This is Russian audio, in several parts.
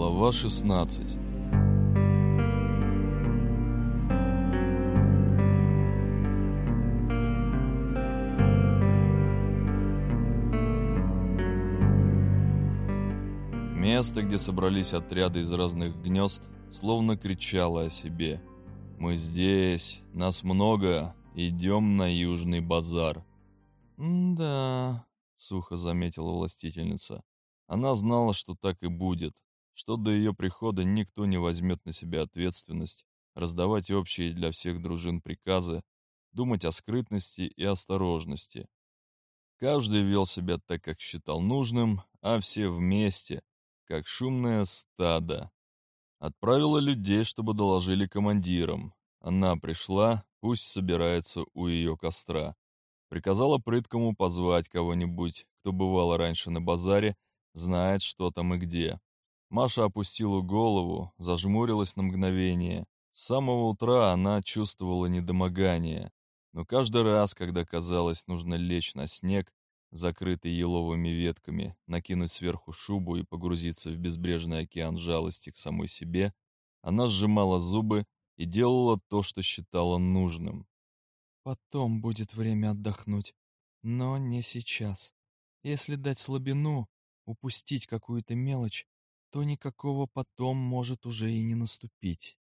Глава 16 Место, где собрались отряды из разных гнезд, словно кричало о себе. «Мы здесь, нас много, идем на Южный базар». «Да», — сухо заметила властительница. Она знала, что так и будет, что до ее прихода никто не возьмет на себя ответственность, раздавать общие для всех дружин приказы, думать о скрытности и осторожности. Каждый вел себя так, как считал нужным, а все вместе, как шумное стадо. Отправила людей, чтобы доложили командирам. Она пришла, пусть собирается у ее костра. Приказала прыткому позвать кого-нибудь, кто бывал раньше на базаре, знает, что там и где. Маша опустила голову, зажмурилась на мгновение. С самого утра она чувствовала недомогание, но каждый раз, когда казалось, нужно лечь на снег, закрытый еловыми ветками, накинуть сверху шубу и погрузиться в безбрежный океан жалости к самой себе, она сжимала зубы и делала то, что считала нужным. «Потом будет время отдохнуть, но не сейчас. Если дать слабину, упустить какую-то мелочь, то никакого потом может уже и не наступить.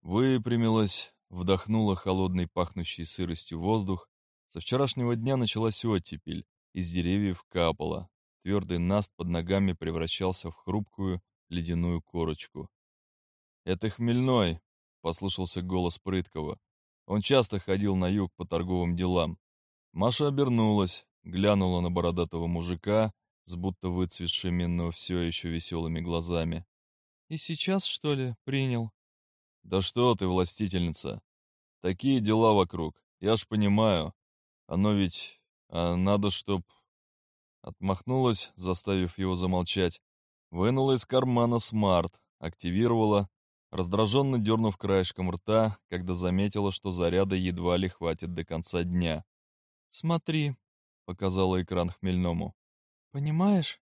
Выпрямилась, вдохнула холодный пахнущий сыростью воздух. Со вчерашнего дня началась оттепель, из деревьев капало. Твердый наст под ногами превращался в хрупкую ледяную корочку. «Это Хмельной», — послышался голос Прыткова. Он часто ходил на юг по торговым делам. Маша обернулась, глянула на бородатого мужика, с будто выцветшими, но все еще веселыми глазами. «И сейчас, что ли, принял?» «Да что ты, властительница! Такие дела вокруг, я ж понимаю. Оно ведь... А надо, чтоб...» Отмахнулась, заставив его замолчать. Вынула из кармана смарт, активировала, раздраженно дернув краешком рта, когда заметила, что заряда едва ли хватит до конца дня. «Смотри», — показала экран хмельному. Понимаешь?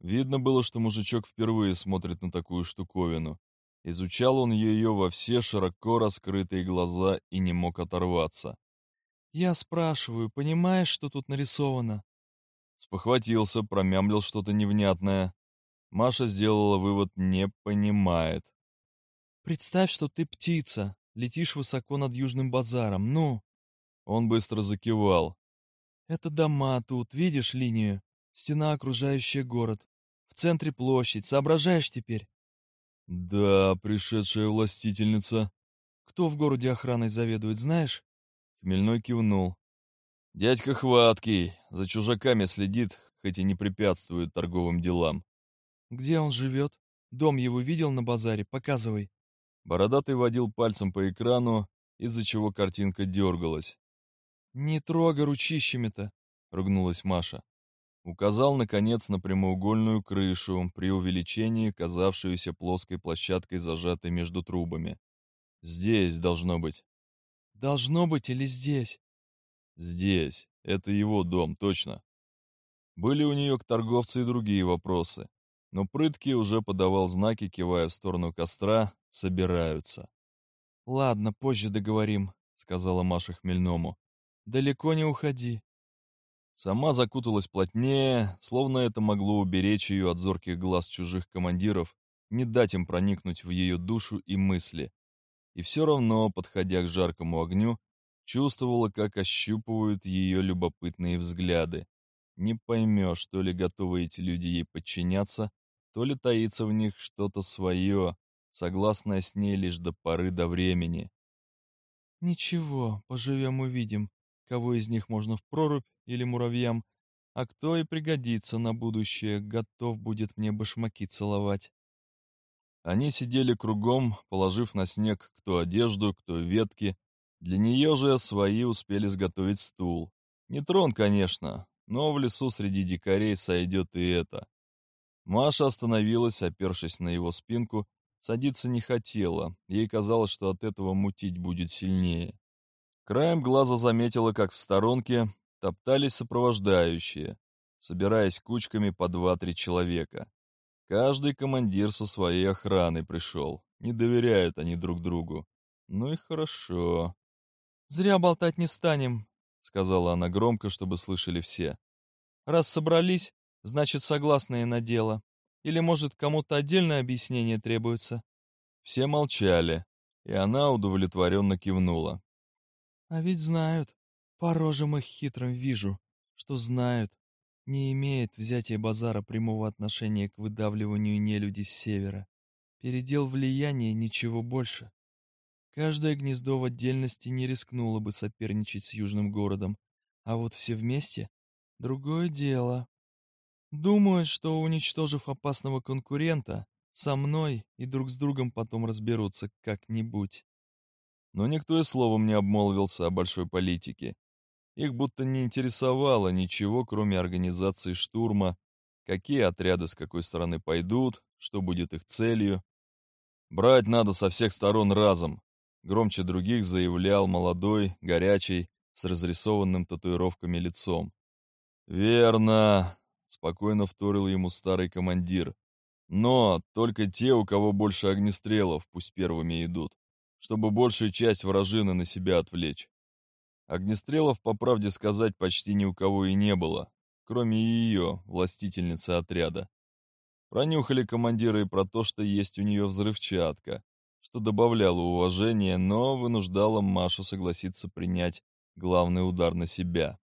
Видно было, что мужичок впервые смотрит на такую штуковину. Изучал он ее во все широко раскрытые глаза и не мог оторваться. «Я спрашиваю, понимаешь, что тут нарисовано?» Спохватился, промямлил что-то невнятное. Маша сделала вывод «не понимает». «Представь, что ты птица, летишь высоко над Южным базаром, ну?» Он быстро закивал. «Это дома тут, видишь линию? Стена, окружающая город. В центре площадь. Соображаешь теперь? Да, пришедшая властительница. Кто в городе охраной заведует, знаешь? Хмельной кивнул. Дядька хваткий, за чужаками следит, хоть и не препятствует торговым делам. Где он живет? Дом его видел на базаре? Показывай. Бородатый водил пальцем по экрану, из-за чего картинка дергалась. «Не трогай ручищами-то!» — ругнулась Маша. Указал, наконец, на прямоугольную крышу, при увеличении казавшуюся плоской площадкой, зажатой между трубами. «Здесь должно быть». «Должно быть или здесь?» «Здесь. Это его дом, точно». Были у нее к торговцу и другие вопросы, но Прыткий уже подавал знаки, кивая в сторону костра, собираются. «Ладно, позже договорим», — сказала Маша Хмельному. «Далеко не уходи». Сама закуталась плотнее, словно это могло уберечь ее от зорких глаз чужих командиров, не дать им проникнуть в ее душу и мысли. И все равно, подходя к жаркому огню, чувствовала, как ощупывают ее любопытные взгляды. Не поймешь, то ли готовы эти люди ей подчиняться, то ли таится в них что-то свое, согласное с ней лишь до поры до времени. «Ничего, поживем-увидим», кого из них можно в прорубь или муравьям, а кто и пригодится на будущее, готов будет мне башмаки целовать. Они сидели кругом, положив на снег кто одежду, кто ветки. Для нее же свои успели сготовить стул. Не трон, конечно, но в лесу среди дикарей сойдет и это. Маша остановилась, опершись на его спинку, садиться не хотела, ей казалось, что от этого мутить будет сильнее. Краем глаза заметила, как в сторонке топтались сопровождающие, собираясь кучками по два-три человека. Каждый командир со своей охраной пришел. Не доверяют они друг другу. Ну и хорошо. «Зря болтать не станем», — сказала она громко, чтобы слышали все. «Раз собрались, значит, согласные на дело. Или, может, кому-то отдельное объяснение требуется?» Все молчали, и она удовлетворенно кивнула. «А ведь знают. По рожам их хитрым вижу, что знают. Не имеет взятие базара прямого отношения к выдавливанию нелюди с севера. Передел влияния ничего больше. Каждое гнездо в отдельности не рискнуло бы соперничать с южным городом, а вот все вместе — другое дело. Думают, что, уничтожив опасного конкурента, со мной и друг с другом потом разберутся как-нибудь. Но никто и словом не обмолвился о большой политике. Их будто не интересовало ничего, кроме организации штурма, какие отряды с какой стороны пойдут, что будет их целью. Брать надо со всех сторон разом, громче других заявлял молодой, горячий, с разрисованным татуировками лицом. «Верно», — спокойно вторил ему старый командир. Но только те, у кого больше огнестрелов, пусть первыми идут, чтобы большую часть вражины на себя отвлечь. Огнестрелов, по правде сказать, почти ни у кого и не было, кроме ее, властительницы отряда. Пронюхали командиры и про то, что есть у нее взрывчатка, что добавляло уважения, но вынуждало Машу согласиться принять главный удар на себя.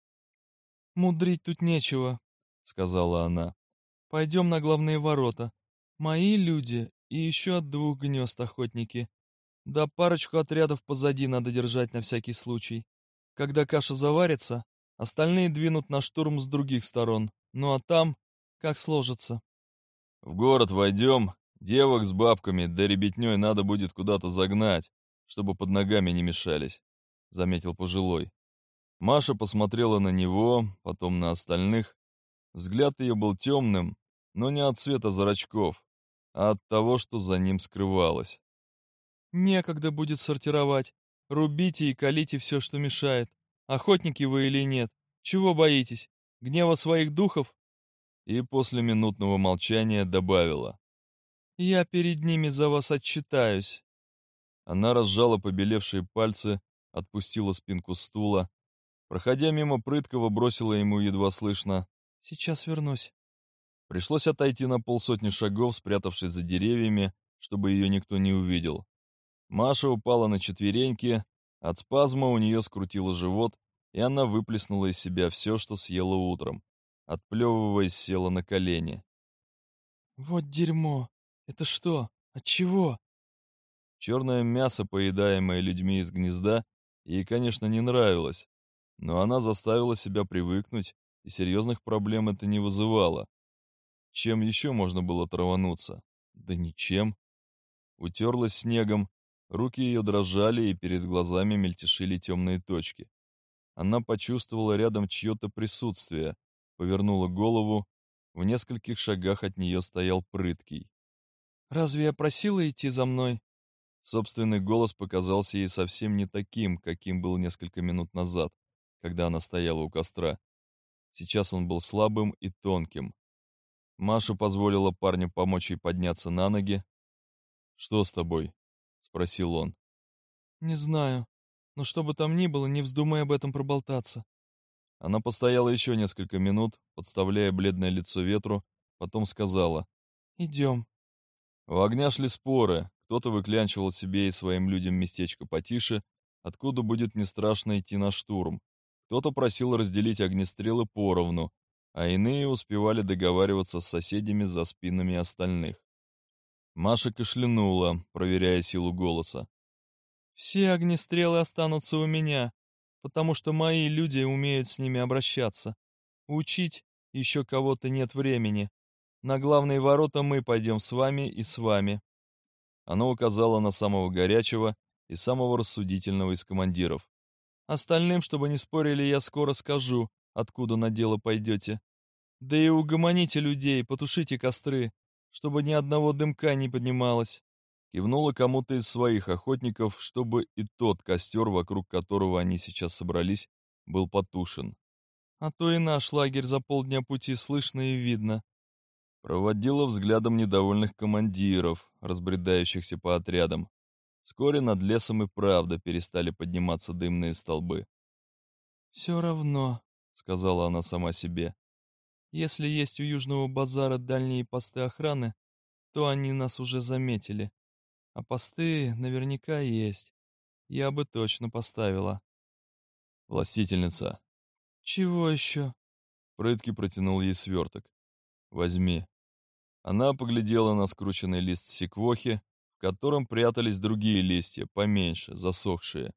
«Мудрить тут нечего», — сказала она. «Пойдем на главные ворота. Мои люди и еще от двух гнезд охотники. Да парочку отрядов позади надо держать на всякий случай. Когда каша заварится, остальные двинут на штурм с других сторон. Ну а там, как сложится. В город войдем, девок с бабками, да ребятней надо будет куда-то загнать, чтобы под ногами не мешались, — заметил пожилой. Маша посмотрела на него, потом на остальных. Взгляд ее был темным, но не от цвета зрачков, а от того, что за ним скрывалось. «Некогда будет сортировать. Рубите и колите все, что мешает. Охотники вы или нет? Чего боитесь? Гнева своих духов?» И после минутного молчания добавила. «Я перед ними за вас отчитаюсь». Она разжала побелевшие пальцы, отпустила спинку стула. Проходя мимо Прыткова, бросила ему едва слышно. «Сейчас вернусь». Пришлось отойти на полсотни шагов, спрятавшись за деревьями, чтобы ее никто не увидел. Маша упала на четвереньки, от спазма у нее скрутило живот, и она выплеснула из себя все, что съела утром. Отплевываясь, села на колени. «Вот дерьмо! Это что? От чего?» Черное мясо, поедаемое людьми из гнезда, ей, конечно, не нравилось, но она заставила себя привыкнуть, и серьезных проблем это не вызывало. Чем еще можно было травануться? Да ничем. Утерлась снегом, руки ее дрожали, и перед глазами мельтешили темные точки. Она почувствовала рядом чье-то присутствие, повернула голову, в нескольких шагах от нее стоял прыткий. «Разве я просила идти за мной?» Собственный голос показался ей совсем не таким, каким был несколько минут назад, когда она стояла у костра. Сейчас он был слабым и тонким, Маша позволила парню помочь ей подняться на ноги. «Что с тобой?» — спросил он. «Не знаю, но что бы там ни было, не вздумай об этом проболтаться». Она постояла еще несколько минут, подставляя бледное лицо ветру, потом сказала. «Идем». У огня шли споры, кто-то выклянчивал себе и своим людям местечко потише, откуда будет не страшно идти на штурм. Кто-то просил разделить огнестрелы поровну, а иные успевали договариваться с соседями за спинами остальных. Маша кашлянула, проверяя силу голоса. «Все огнестрелы останутся у меня, потому что мои люди умеют с ними обращаться. Учить еще кого-то нет времени. На главные ворота мы пойдем с вами и с вами». Она указала на самого горячего и самого рассудительного из командиров. «Остальным, чтобы не спорили, я скоро скажу, откуда на дело пойдете. Да и угомоните людей, потушите костры, чтобы ни одного дымка не поднималось. Кивнула кому-то из своих охотников, чтобы и тот костер, вокруг которого они сейчас собрались, был потушен. А то и наш лагерь за полдня пути слышно и видно. Проводила взглядом недовольных командиров, разбредающихся по отрядам. Вскоре над лесом и правда перестали подниматься дымные столбы. «Все равно», — сказала она сама себе, — «если есть у Южного базара дальние посты охраны, то они нас уже заметили. А посты наверняка есть. Я бы точно поставила». «Властительница». «Чего еще?» Прытки протянул ей сверток. «Возьми». Она поглядела на скрученный лист секвохи, в котором прятались другие листья, поменьше, засохшие.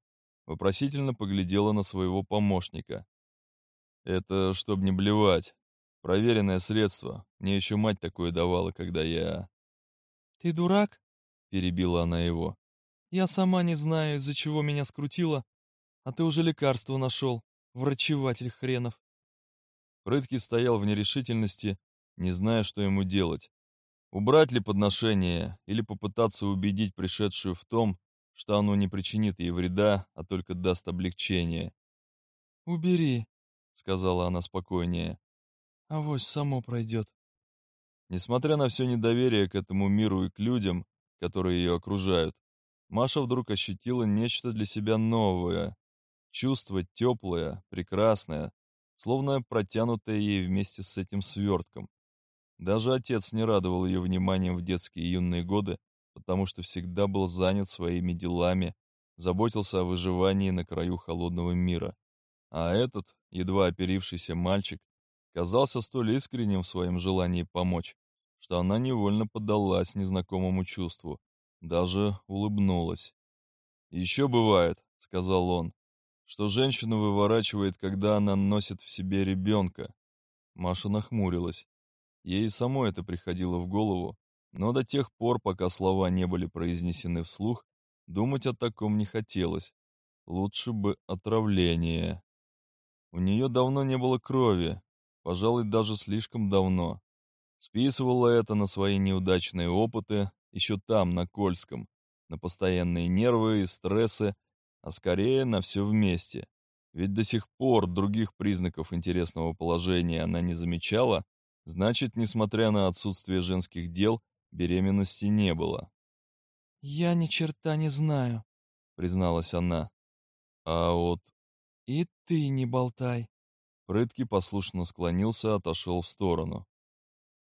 Вопросительно поглядела на своего помощника. «Это чтоб не блевать. Проверенное средство. Мне еще мать такое давала, когда я...» «Ты дурак?» — перебила она его. «Я сама не знаю, из-за чего меня скрутило, а ты уже лекарство нашел, врачеватель хренов». Прыткий стоял в нерешительности, не зная, что ему делать. Убрать ли подношение или попытаться убедить пришедшую в том, что оно не причинит ей вреда, а только даст облегчение. «Убери», — сказала она спокойнее. «Авось само пройдет». Несмотря на все недоверие к этому миру и к людям, которые ее окружают, Маша вдруг ощутила нечто для себя новое, чувство теплое, прекрасное, словно протянутое ей вместе с этим свертком. Даже отец не радовал ее вниманием в детские и юные годы, потому что всегда был занят своими делами, заботился о выживании на краю холодного мира. А этот, едва оперившийся мальчик, казался столь искренним в своем желании помочь, что она невольно поддалась незнакомому чувству, даже улыбнулась. «Еще бывает», — сказал он, — «что женщину выворачивает, когда она носит в себе ребенка». Маша нахмурилась. Ей самой это приходило в голову, но до тех пор, пока слова не были произнесены вслух, думать о таком не хотелось. Лучше бы отравление. У нее давно не было крови, пожалуй, даже слишком давно. Списывала это на свои неудачные опыты еще там, на Кольском, на постоянные нервы и стрессы, а скорее на все вместе. Ведь до сих пор других признаков интересного положения она не замечала, Значит, несмотря на отсутствие женских дел, беременности не было. «Я ни черта не знаю», — призналась она. «А вот...» «И ты не болтай». Прытки послушно склонился, отошел в сторону.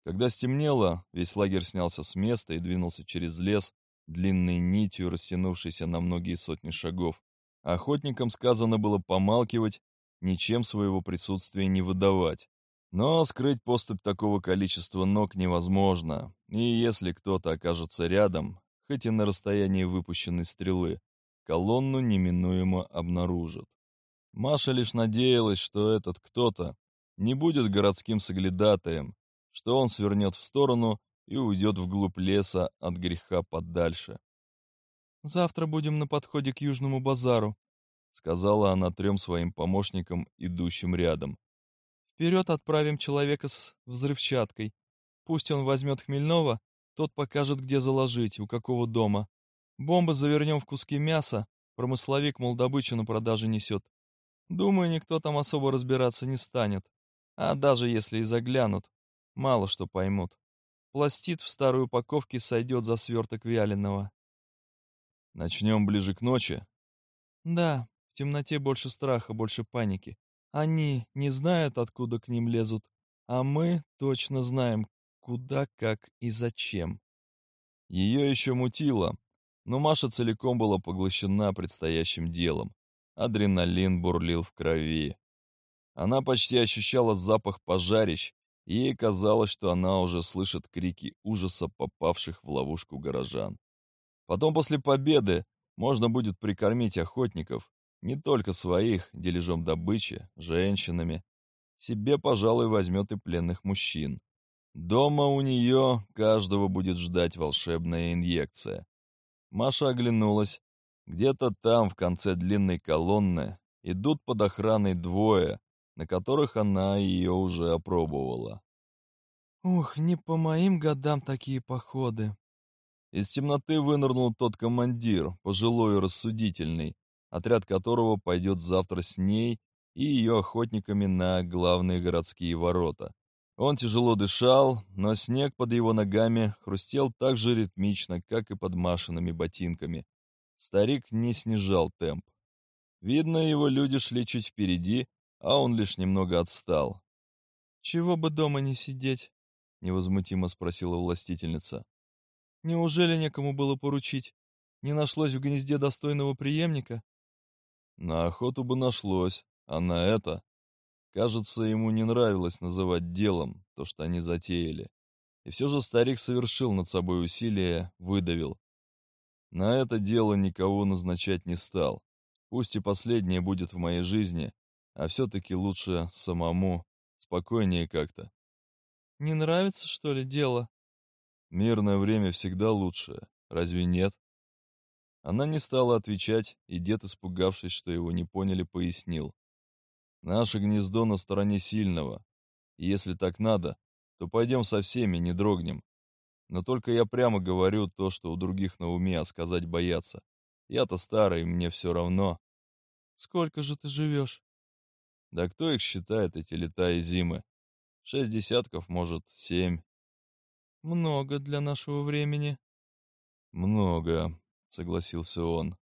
Когда стемнело, весь лагерь снялся с места и двинулся через лес, длинной нитью, растянувшейся на многие сотни шагов. Охотникам сказано было помалкивать, ничем своего присутствия не выдавать. Но скрыть поступь такого количества ног невозможно, и если кто-то окажется рядом, хоть и на расстоянии выпущенной стрелы, колонну неминуемо обнаружат. Маша лишь надеялась, что этот кто-то не будет городским соглядатаем, что он свернет в сторону и уйдет вглубь леса от греха подальше. «Завтра будем на подходе к Южному базару», сказала она трем своим помощникам, идущим рядом. Вперед отправим человека с взрывчаткой. Пусть он возьмет Хмельного, тот покажет, где заложить, у какого дома. Бомбы завернем в куски мяса, промысловик, мол, добычу на продаже несет. Думаю, никто там особо разбираться не станет. А даже если и заглянут, мало что поймут. Пластит в старой упаковке сойдет за сверток вяленого. Начнем ближе к ночи? Да, в темноте больше страха, больше паники. Они не знают, откуда к ним лезут, а мы точно знаем, куда, как и зачем. Ее еще мутило, но Маша целиком была поглощена предстоящим делом. Адреналин бурлил в крови. Она почти ощущала запах пожарищ, и ей казалось, что она уже слышит крики ужаса попавших в ловушку горожан. Потом, после победы, можно будет прикормить охотников, не только своих, дележом добычи, женщинами. Себе, пожалуй, возьмет и пленных мужчин. Дома у нее каждого будет ждать волшебная инъекция. Маша оглянулась. Где-то там, в конце длинной колонны, идут под охраной двое, на которых она ее уже опробовала. «Ух, не по моим годам такие походы!» Из темноты вынырнул тот командир, пожилой и рассудительный, отряд которого пойдет завтра с ней и ее охотниками на главные городские ворота. Он тяжело дышал, но снег под его ногами хрустел так же ритмично, как и под Машиными ботинками. Старик не снижал темп. Видно, его люди шли чуть впереди, а он лишь немного отстал. «Чего бы дома не сидеть?» — невозмутимо спросила властительница. «Неужели некому было поручить? Не нашлось в гнезде достойного преемника?» «На охоту бы нашлось, а на это...» Кажется, ему не нравилось называть делом то, что они затеяли. И все же старик совершил над собой усилие, выдавил. На это дело никого назначать не стал. Пусть и последнее будет в моей жизни, а все-таки лучше самому, спокойнее как-то. Не нравится, что ли, дело? Мирное время всегда лучше, разве нет? Она не стала отвечать, и дед, испугавшись, что его не поняли, пояснил. Наше гнездо на стороне сильного. И если так надо, то пойдем со всеми, не дрогнем. Но только я прямо говорю то, что у других на уме, а сказать боятся. Я-то старый, мне все равно. Сколько же ты живешь? Да кто их считает, эти лета и зимы? Шесть десятков, может, семь. Много для нашего времени. Много, согласился он.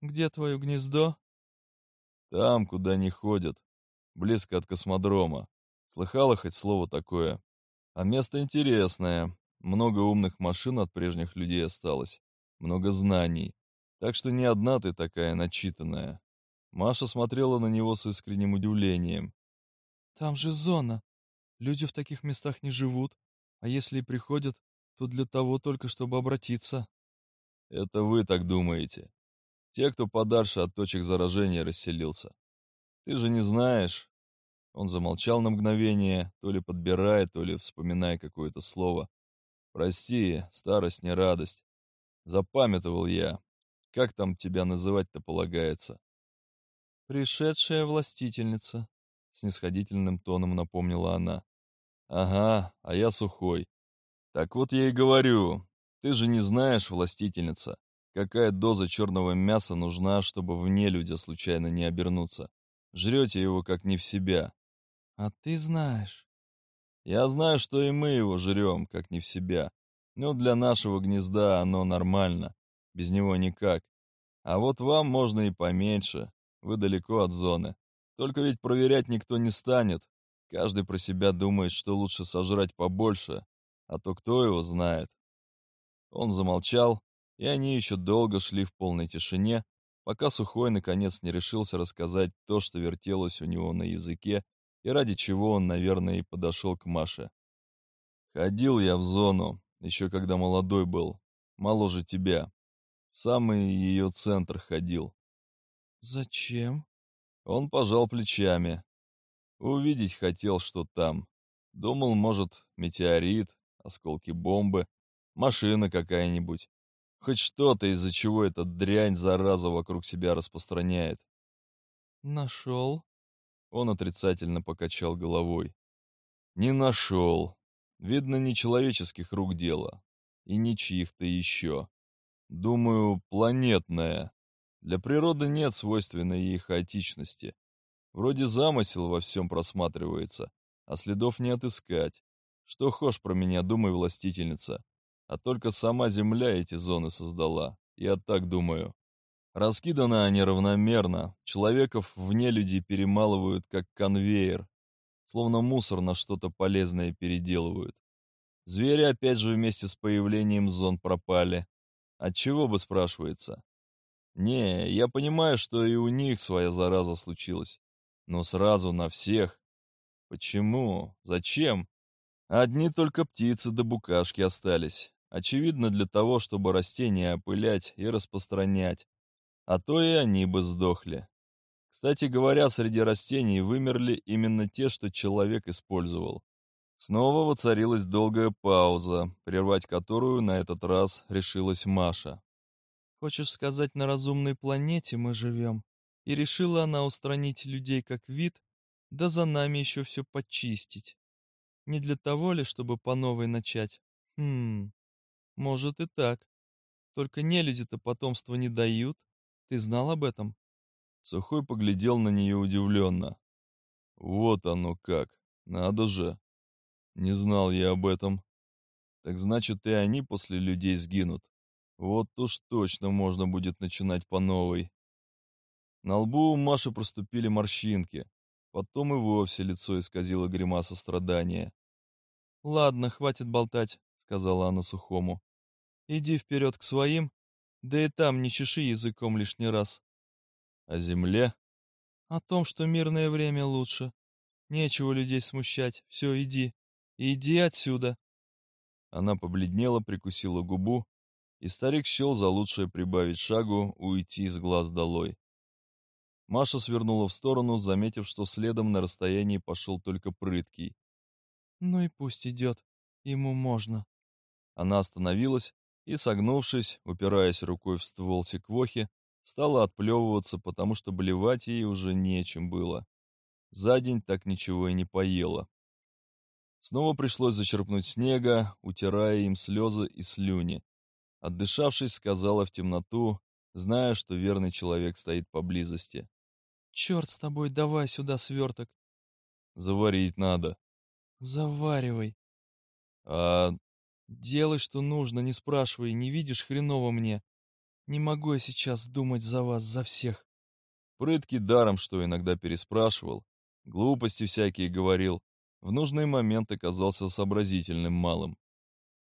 Где твое гнездо? Там, куда не ходят. Близко от космодрома. Слыхала хоть слово такое? А место интересное. Много умных машин от прежних людей осталось. Много знаний. Так что не одна ты такая начитанная. Маша смотрела на него с искренним удивлением. «Там же зона. Люди в таких местах не живут. А если и приходят, то для того только, чтобы обратиться». «Это вы так думаете. Те, кто подальше от точек заражения расселился. Ты же не знаешь. Он замолчал на мгновение, то ли подбирая, то ли вспоминая какое-то слово. Прости, старость не радость. Запамятовал я. Как там тебя называть-то полагается? Пришедшая властительница, снисходительным тоном напомнила она. Ага, а я сухой. Так вот я и говорю, ты же не знаешь, властительница, Какая доза черного мяса нужна, чтобы вне люди случайно не обернуться? Жрете его как не в себя. А ты знаешь. Я знаю, что и мы его жрем, как не в себя. Но для нашего гнезда оно нормально. Без него никак. А вот вам можно и поменьше. Вы далеко от зоны. Только ведь проверять никто не станет. Каждый про себя думает, что лучше сожрать побольше. А то кто его знает. Он замолчал, и они еще долго шли в полной тишине, пока Сухой наконец не решился рассказать то, что вертелось у него на языке, и ради чего он, наверное, и подошел к Маше. «Ходил я в зону, еще когда молодой был, моложе тебя. В самый ее центр ходил». «Зачем?» Он пожал плечами. Увидеть хотел, что там. Думал, может, метеорит, осколки бомбы, машина какая-нибудь. Хоть что-то, из-за чего эта дрянь зараза вокруг себя распространяет. Нашел? Он отрицательно покачал головой. Не нашел. Видно, не человеческих рук дело. И не чьих-то еще. Думаю, планетная. Для природы нет свойственной ей хаотичности. Вроде замысел во всем просматривается, а следов не отыскать. Что хошь про меня, думай, властительница а только сама Земля эти зоны создала. Я так думаю. Раскиданы они равномерно, человеков вне людей перемалывают, как конвейер, словно мусор на что-то полезное переделывают. Звери опять же вместе с появлением зон пропали. Отчего бы, спрашивается? Не, я понимаю, что и у них своя зараза случилась. Но сразу на всех. Почему? Зачем? Одни только птицы да букашки остались. Очевидно, для того, чтобы растения опылять и распространять. А то и они бы сдохли. Кстати говоря, среди растений вымерли именно те, что человек использовал. Снова воцарилась долгая пауза, прервать которую на этот раз решилась Маша. «Хочешь сказать, на разумной планете мы живем, и решила она устранить людей как вид, да за нами еще все почистить? Не для того ли, чтобы по новой начать? Хм, может и так. Только нелюди-то потомства не дают. Ты знал об этом? Сухой поглядел на нее удивленно. Вот оно как. Надо же. Не знал я об этом. Так значит, и они после людей сгинут. Вот уж точно можно будет начинать по новой. На лбу у Маши проступили морщинки. Потом и вовсе лицо исказило гримаса страдания. «Ладно, хватит болтать», — сказала она сухому. «Иди вперед к своим, да и там не чеши языком лишний раз». «О земле?» «О том, что мирное время лучше. Нечего людей смущать. Все, иди. Иди отсюда». Она побледнела, прикусила губу, и старик счел за лучшее прибавить шагу, уйти из глаз долой. Маша свернула в сторону, заметив, что следом на расстоянии пошел только прыткий. «Ну и пусть идет. Ему можно». Она остановилась и, согнувшись, упираясь рукой в ствол секвохи, стала отплевываться, потому что блевать ей уже нечем было. За день так ничего и не поела. Снова пришлось зачерпнуть снега, утирая им слезы и слюни. Отдышавшись, сказала в темноту, зная, что верный человек стоит поблизости. «Черт с тобой, давай сюда сверток!» «Заварить надо». «Заваривай». «А...» «Делай, что нужно, не спрашивай, не видишь хреново мне. Не могу я сейчас думать за вас, за всех». Прыткий даром, что иногда переспрашивал, глупости всякие говорил, в нужный момент оказался сообразительным малым.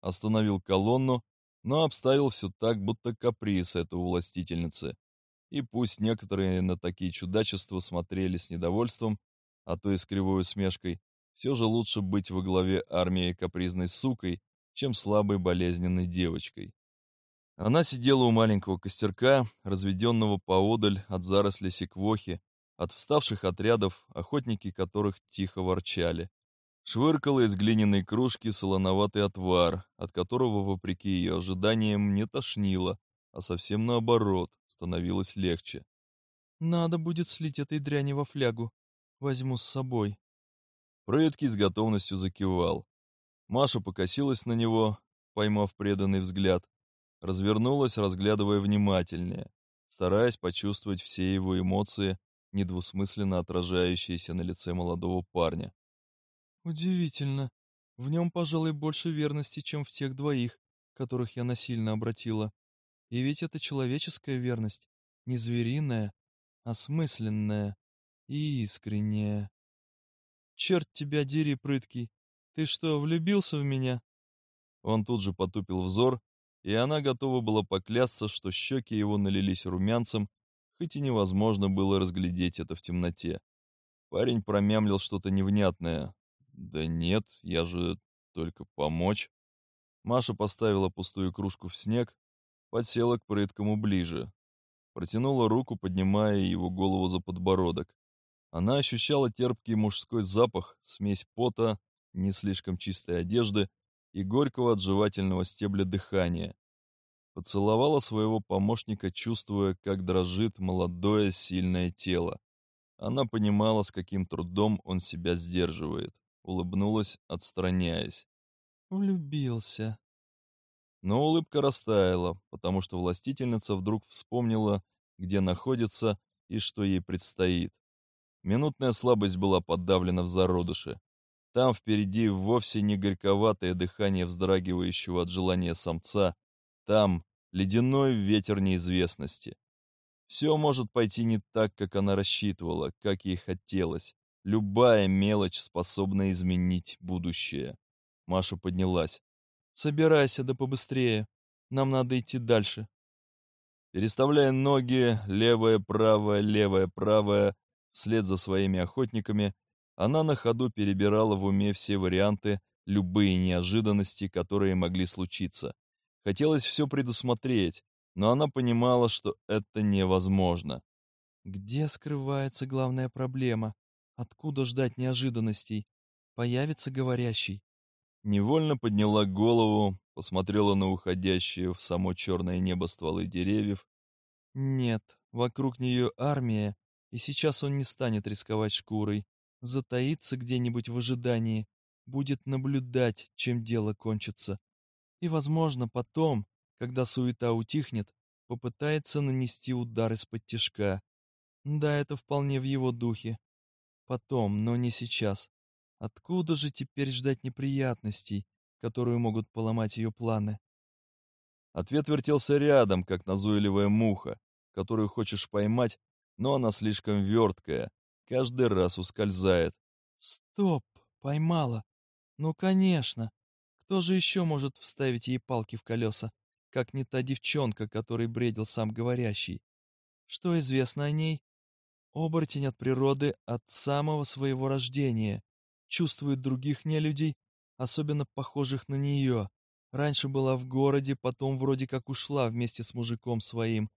Остановил колонну, но обставил все так, будто каприз это у властительницы. И пусть некоторые на такие чудачества смотрели с недовольством, а то и с кривой усмешкой, все же лучше быть во главе армии капризной сукой, чем слабой болезненной девочкой. Она сидела у маленького костерка, разведенного поодаль от заросли секвохи, от вставших отрядов, охотники которых тихо ворчали. Швыркала из глиняной кружки солоноватый отвар, от которого, вопреки ее ожиданиям, не тошнило, а совсем наоборот, становилось легче. «Надо будет слить этой дряни во флягу. Возьму с собой». Прыткий с готовностью закивал. Маша покосилась на него, поймав преданный взгляд, развернулась, разглядывая внимательнее, стараясь почувствовать все его эмоции, недвусмысленно отражающиеся на лице молодого парня. Удивительно. В нем, пожалуй, больше верности, чем в тех двоих, которых я насильно обратила. И ведь это человеческая верность, не звериная, а смысленная и искренняя. Черт тебя дери, прыткий, ты что, влюбился в меня? Он тут же потупил взор, и она готова была поклясться, что щеки его налились румянцем, хоть и невозможно было разглядеть это в темноте. Парень промямлил что-то невнятное, «Да нет, я же только помочь». Маша поставила пустую кружку в снег, подсела к прыткому ближе, протянула руку, поднимая его голову за подбородок. Она ощущала терпкий мужской запах, смесь пота, не слишком чистой одежды и горького от жевательного стебля дыхания. Поцеловала своего помощника, чувствуя, как дрожит молодое сильное тело. Она понимала, с каким трудом он себя сдерживает улыбнулась, отстраняясь. «Влюбился». Но улыбка растаяла, потому что властительница вдруг вспомнила, где находится и что ей предстоит. Минутная слабость была подавлена в зародыше. Там впереди вовсе не горьковатое дыхание вздрагивающего от желания самца, там ледяной ветер неизвестности. Все может пойти не так, как она рассчитывала, как ей хотелось. Любая мелочь способна изменить будущее. Маша поднялась. «Собирайся, да побыстрее. Нам надо идти дальше». Переставляя ноги, левая, правая, левая, правая, вслед за своими охотниками, она на ходу перебирала в уме все варианты, любые неожиданности, которые могли случиться. Хотелось все предусмотреть, но она понимала, что это невозможно. «Где скрывается главная проблема?» Откуда ждать неожиданностей? Появится говорящий. Невольно подняла голову, посмотрела на уходящие в само черное небо стволы деревьев. Нет, вокруг нее армия, и сейчас он не станет рисковать шкурой. Затаится где-нибудь в ожидании, будет наблюдать, чем дело кончится. И, возможно, потом, когда суета утихнет, попытается нанести удар из-под тишка. Да, это вполне в его духе. Потом, но не сейчас. Откуда же теперь ждать неприятностей, которые могут поломать ее планы? Ответ вертелся рядом, как назойливая муха, которую хочешь поймать, но она слишком верткая, каждый раз ускользает. Стоп, поймала. Ну, конечно. Кто же еще может вставить ей палки в колеса, как не та девчонка, которой бредил сам говорящий? Что известно о ней? Оборотень от природы от самого своего рождения. Чувствует других нелюдей, особенно похожих на нее. Раньше была в городе, потом вроде как ушла вместе с мужиком своим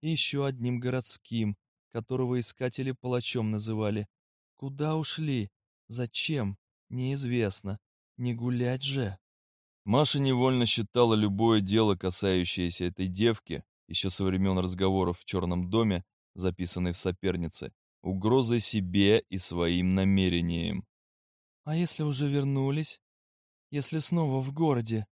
и еще одним городским, которого искатели палачом называли. Куда ушли? Зачем? Неизвестно. Не гулять же. Маша невольно считала любое дело, касающееся этой девки, еще со времен разговоров в черном доме, записанной в сопернице, угрозой себе и своим намерениям. А если уже вернулись? Если снова в городе?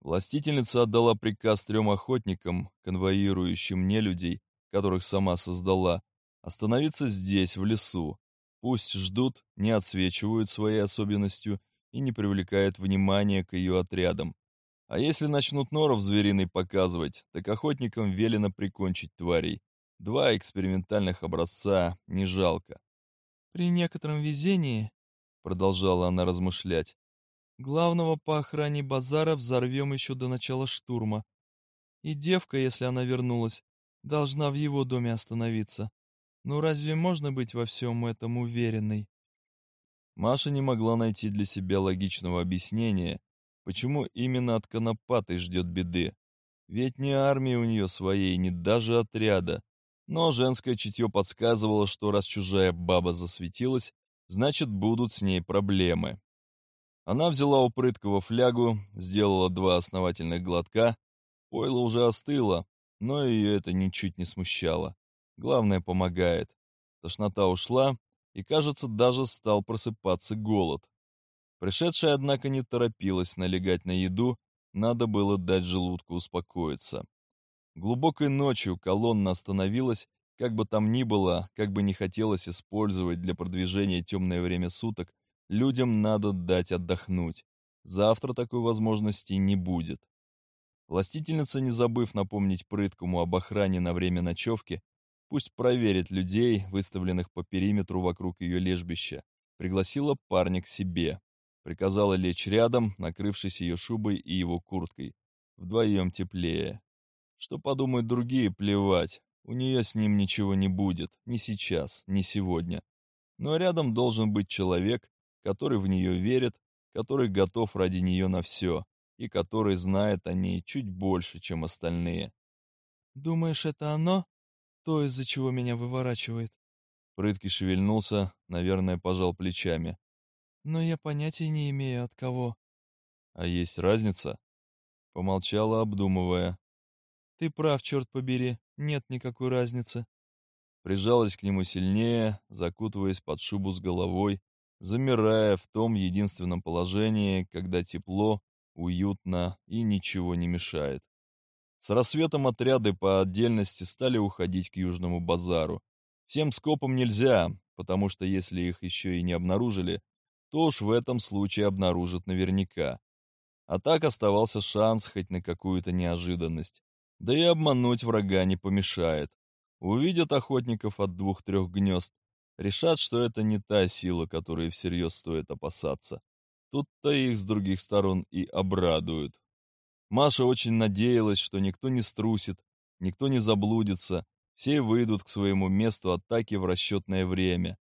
Властительница отдала приказ трем охотникам, конвоирующим нелюдей, которых сама создала, остановиться здесь, в лесу. Пусть ждут, не отсвечивают своей особенностью и не привлекают внимания к ее отрядам. А если начнут норов звериный показывать, так охотникам велено прикончить тварей. Два экспериментальных образца не жалко. «При некотором везении», — продолжала она размышлять, Главного по охране базара взорвем еще до начала штурма. И девка, если она вернулась, должна в его доме остановиться. Ну разве можно быть во всем этом уверенной? Маша не могла найти для себя логичного объяснения, почему именно от Конопатой ждет беды. Ведь ни армии у нее своей, ни даже отряда. Но женское чутье подсказывало, что раз чужая баба засветилась, значит будут с ней проблемы. Она взяла у прыткого флягу, сделала два основательных глотка. Пойло уже остыло, но ее это ничуть не смущало. Главное, помогает. Тошнота ушла, и, кажется, даже стал просыпаться голод. Пришедшая, однако, не торопилась налегать на еду, надо было дать желудку успокоиться. Глубокой ночью колонна остановилась, как бы там ни было, как бы не хотелось использовать для продвижения темное время суток, Людям надо дать отдохнуть. Завтра такой возможности не будет. Властительница, не забыв напомнить прыткому об охране на время ночевки, пусть проверит людей, выставленных по периметру вокруг ее лежбища, пригласила парня к себе. Приказала лечь рядом, накрывшись ее шубой и его курткой. Вдвоем теплее. Что подумают другие, плевать. У нее с ним ничего не будет. Ни сейчас, ни сегодня. Но рядом должен быть человек, который в нее верит, который готов ради нее на все и который знает о ней чуть больше, чем остальные. «Думаешь, это оно? То, из-за чего меня выворачивает?» Прытки шевельнулся, наверное, пожал плечами. «Но я понятия не имею, от кого». «А есть разница?» Помолчала, обдумывая. «Ты прав, черт побери, нет никакой разницы». Прижалась к нему сильнее, закутываясь под шубу с головой, замирая в том единственном положении, когда тепло, уютно и ничего не мешает. С рассветом отряды по отдельности стали уходить к Южному базару. Всем скопом нельзя, потому что если их еще и не обнаружили, то уж в этом случае обнаружат наверняка. А так оставался шанс хоть на какую-то неожиданность. Да и обмануть врага не помешает. Увидят охотников от двух-трех гнезд, решат, что это не та сила, которой всерьез стоит опасаться. Тут-то их с других сторон и обрадуют. Маша очень надеялась, что никто не струсит, никто не заблудится, все выйдут к своему месту атаки в расчетное время.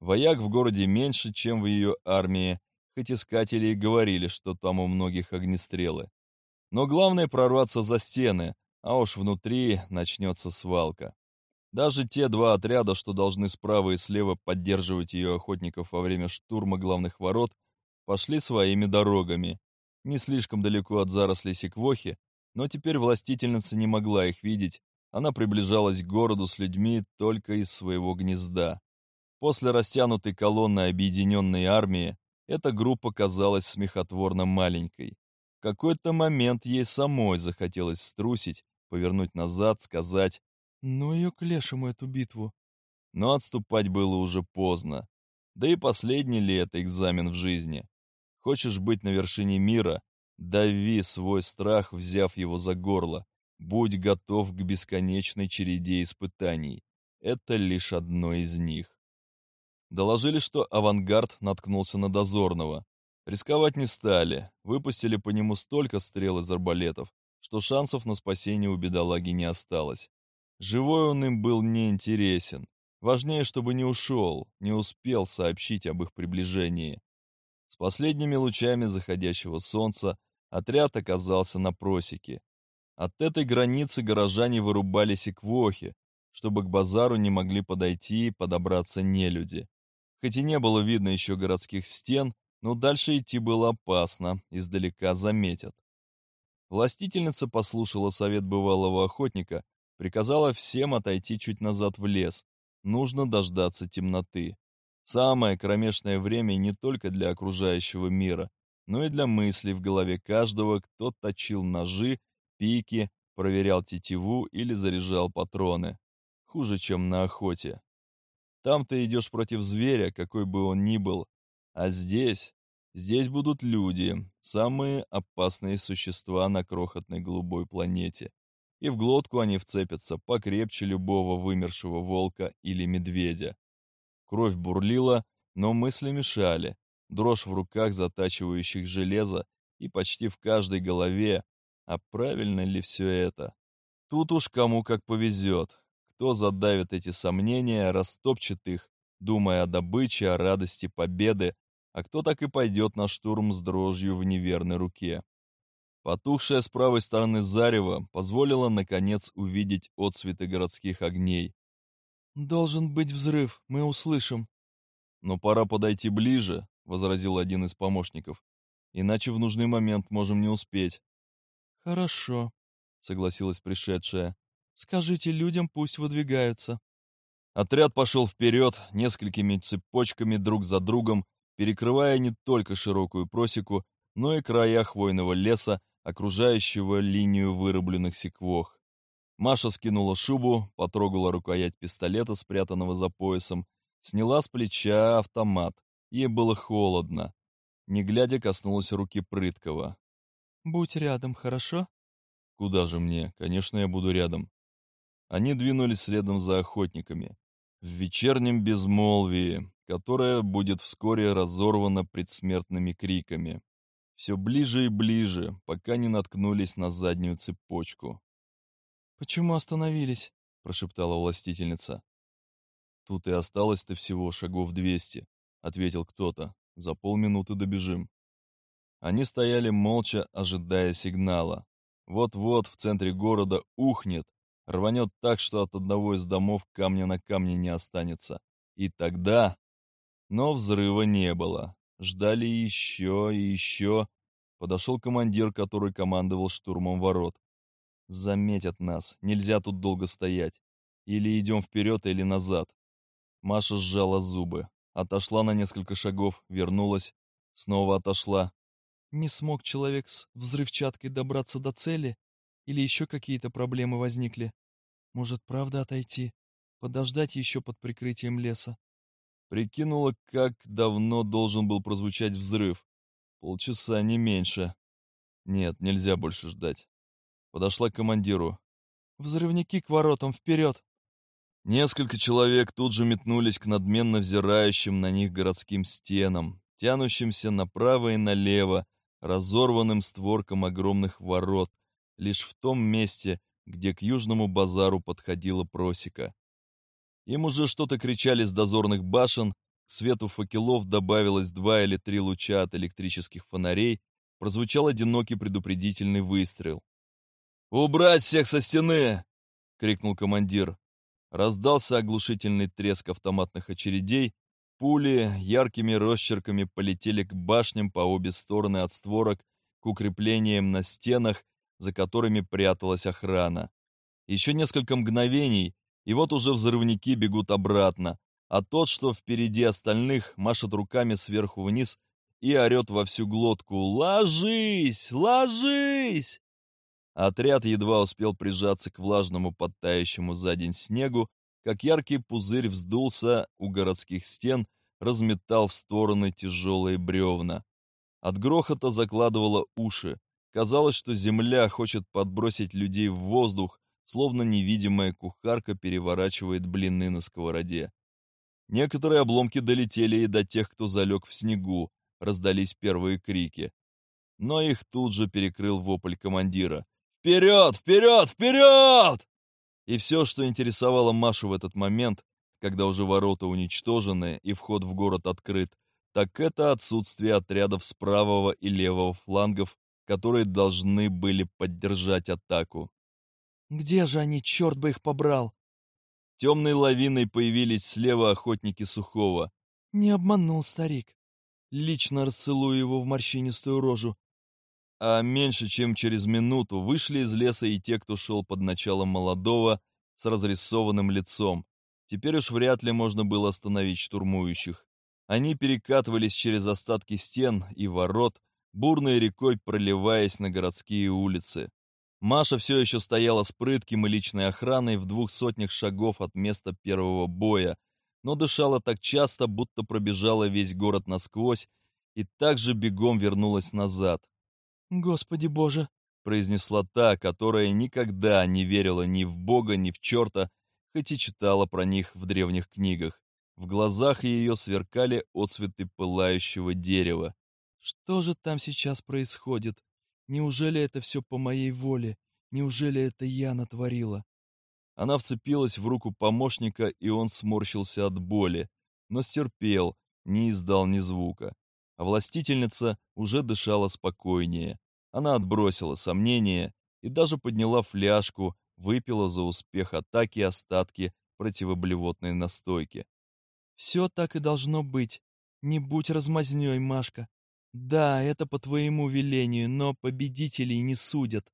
Вояк в городе меньше, чем в ее армии, хоть искатели и говорили, что там у многих огнестрелы. Но главное прорваться за стены, а уж внутри начнется свалка. Даже те два отряда, что должны справа и слева поддерживать ее охотников во время штурма главных ворот, пошли своими дорогами. Не слишком далеко от зарослей секвохи, но теперь властительница не могла их видеть, она приближалась к городу с людьми только из своего гнезда. После растянутой колонны объединенной армии эта группа казалась смехотворно маленькой. В какой-то момент ей самой захотелось струсить, повернуть назад, сказать ну ее к лешему эту битву. Но отступать было уже поздно. Да и последний ли это экзамен в жизни? Хочешь быть на вершине мира? Дави свой страх, взяв его за горло. Будь готов к бесконечной череде испытаний. Это лишь одно из них. Доложили, что авангард наткнулся на дозорного. Рисковать не стали, выпустили по нему столько стрел из арбалетов, что шансов на спасение у бедолаги не осталось. Живой он им был неинтересен. Важнее, чтобы не ушел, не успел сообщить об их приближении. С последними лучами заходящего солнца отряд оказался на просеке. От этой границы горожане вырубались и квохи, чтобы к базару не могли подойти и подобраться нелюди. Хоть и не было видно еще городских стен, но дальше идти было опасно, издалека заметят. Властительница послушала совет бывалого охотника, приказала всем отойти чуть назад в лес. Нужно дождаться темноты. Самое кромешное время не только для окружающего мира, но и для мыслей в голове каждого, кто точил ножи, пики, проверял тетиву или заряжал патроны. Хуже, чем на охоте. Там ты идешь против зверя, какой бы он ни был, а здесь, здесь будут люди, самые опасные существа на крохотной голубой планете. И в глотку они вцепятся покрепче любого вымершего волка или медведя. Кровь бурлила, но мысли мешали. Дрожь в руках, затачивающих железо, и почти в каждой голове. А правильно ли все это? Тут уж кому как повезет. Кто задавит эти сомнения, растопчет их, думая о добыче, о радости победы, а кто так и пойдет на штурм с дрожью в неверной руке. Потухшая с правой стороны зарево позволила, наконец, увидеть отсветы городских огней. «Должен быть взрыв, мы услышим». «Но пора подойти ближе», — возразил один из помощников. «Иначе в нужный момент можем не успеть». «Хорошо», — согласилась пришедшая. «Скажите людям, пусть выдвигаются». Отряд пошел вперед несколькими цепочками друг за другом, перекрывая не только широкую просеку, но и края хвойного леса, окружающего линию вырубленных секвох. Маша скинула шубу, потрогала рукоять пистолета, спрятанного за поясом, сняла с плеча автомат. Ей было холодно. Не глядя, коснулась руки Прыткова. «Будь рядом, хорошо?» «Куда же мне? Конечно, я буду рядом». Они двинулись следом за охотниками. В вечернем безмолвии, которое будет вскоре разорвано предсмертными криками. Все ближе и ближе, пока не наткнулись на заднюю цепочку. «Почему остановились?» — прошептала властительница. «Тут и осталось-то всего шагов двести», — ответил кто-то. «За полминуты добежим». Они стояли молча, ожидая сигнала. Вот-вот в центре города ухнет, рванет так, что от одного из домов камня на камне не останется. И тогда... Но взрыва не было. Ждали еще и еще. Подошел командир, который командовал штурмом ворот. Заметят нас, нельзя тут долго стоять. Или идем вперед, или назад. Маша сжала зубы, отошла на несколько шагов, вернулась, снова отошла. Не смог человек с взрывчаткой добраться до цели? Или еще какие-то проблемы возникли? Может, правда отойти? Подождать еще под прикрытием леса? Прикинула, как давно должен был прозвучать взрыв. Полчаса, не меньше. Нет, нельзя больше ждать. Подошла к командиру. «Взрывники к воротам, вперед!» Несколько человек тут же метнулись к надменно взирающим на них городским стенам, тянущимся направо и налево, разорванным створкам огромных ворот, лишь в том месте, где к южному базару подходила просека. Им уже что-то кричали с дозорных башен, к свету факелов добавилось два или три луча от электрических фонарей, прозвучал одинокий предупредительный выстрел. «Убрать всех со стены!» — крикнул командир. Раздался оглушительный треск автоматных очередей, пули яркими росчерками полетели к башням по обе стороны от створок, к укреплениям на стенах, за которыми пряталась охрана. Еще несколько мгновений, и вот уже взрывники бегут обратно, а тот, что впереди остальных, машет руками сверху вниз и орет во всю глотку «Ложись! Ложись!» Отряд едва успел прижаться к влажному подтающему за день снегу, как яркий пузырь вздулся у городских стен, разметал в стороны тяжелые бревна. От грохота закладывало уши. Казалось, что земля хочет подбросить людей в воздух, словно невидимая кухарка переворачивает блины на сковороде. Некоторые обломки долетели и до тех, кто залег в снегу, раздались первые крики. Но их тут же перекрыл вопль командира. «Вперед! Вперед! Вперед!» И все, что интересовало Машу в этот момент, когда уже ворота уничтожены и вход в город открыт, так это отсутствие отрядов с правого и левого флангов, которые должны были поддержать атаку. «Где же они, черт бы их побрал?» Темной лавиной появились слева охотники Сухого. «Не обманул старик. Лично расцелую его в морщинистую рожу. А меньше чем через минуту вышли из леса и те, кто шел под началом молодого с разрисованным лицом. Теперь уж вряд ли можно было остановить штурмующих. Они перекатывались через остатки стен и ворот, бурной рекой проливаясь на городские улицы. Маша все еще стояла с прытким и личной охраной в двух сотнях шагов от места первого боя, но дышала так часто, будто пробежала весь город насквозь и также бегом вернулась назад. «Господи Боже!» — произнесла та, которая никогда не верила ни в Бога, ни в черта, хоть и читала про них в древних книгах. В глазах ее сверкали отцветы пылающего дерева. «Что же там сейчас происходит? Неужели это все по моей воле? Неужели это я натворила?» Она вцепилась в руку помощника, и он сморщился от боли, но стерпел, не издал ни звука. А властительница уже дышала спокойнее. Она отбросила сомнения и даже подняла фляжку, выпила за успех атаки остатки противоблевотной настойки. «Все так и должно быть. Не будь размазнёй, Машка. Да, это по твоему велению, но победителей не судят».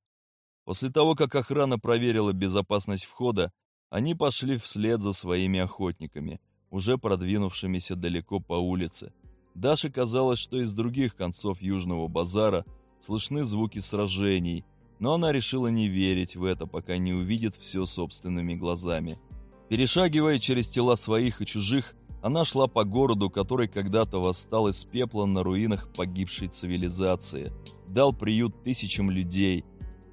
После того, как охрана проверила безопасность входа, они пошли вслед за своими охотниками, уже продвинувшимися далеко по улице. Даше казалось, что из других концов Южного базара – слышны звуки сражений, но она решила не верить в это, пока не увидит все собственными глазами. Перешагивая через тела своих и чужих, она шла по городу, который когда-то восстал из пепла на руинах погибшей цивилизации, дал приют тысячам людей,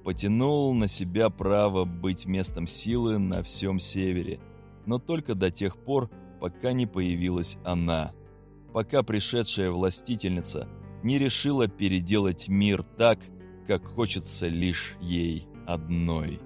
потянул на себя право быть местом силы на всем севере, но только до тех пор, пока не появилась она, пока пришедшая властительница – не решила переделать мир так, как хочется лишь ей одной.